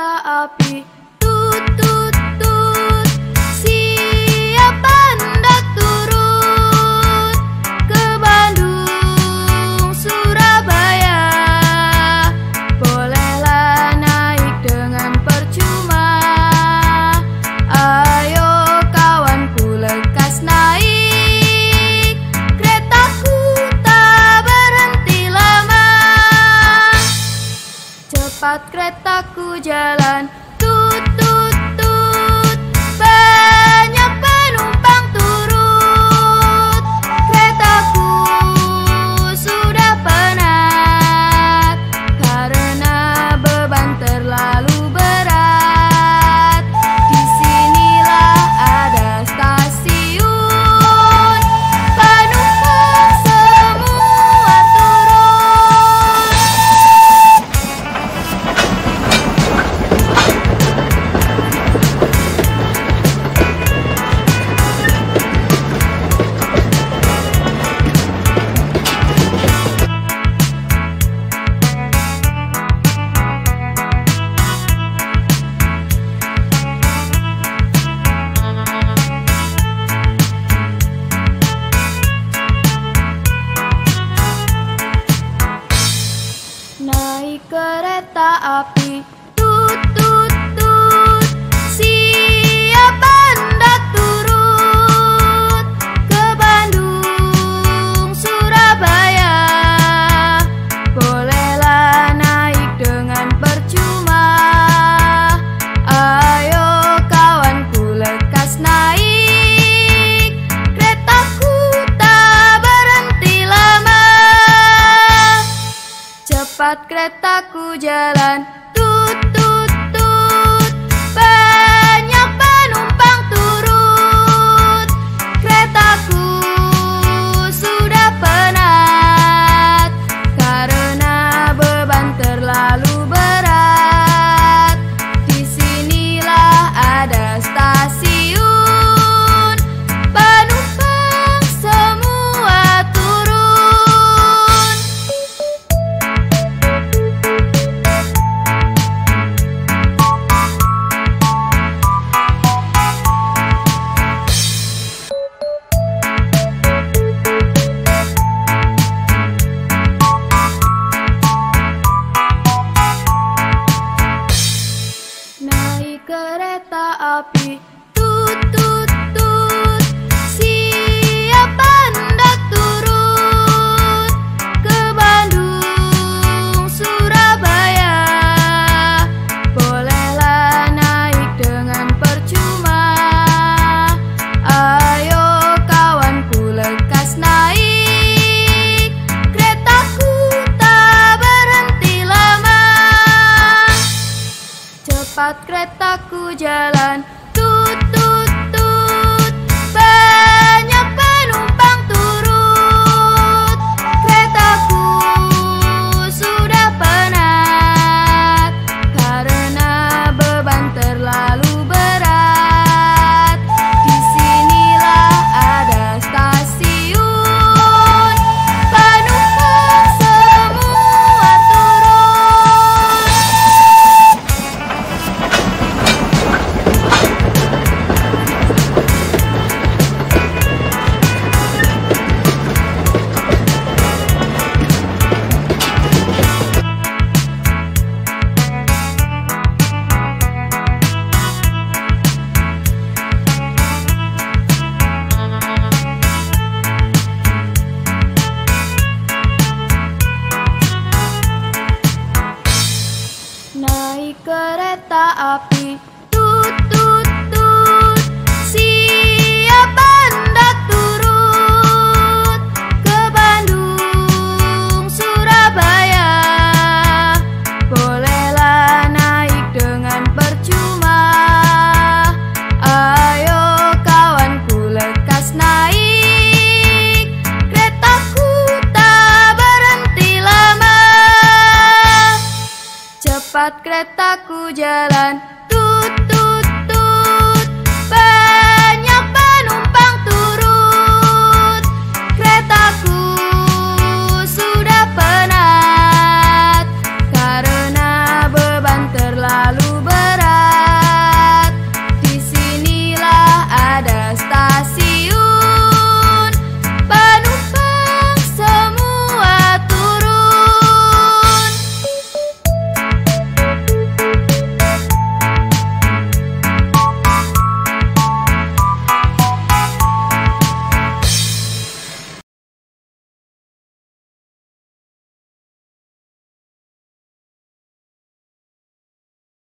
Tá startup jalan कृता jalan. saat keretaku jalan heartbeat aku jalan. Tut tut tut. Banyak penumpang turut. Keretaku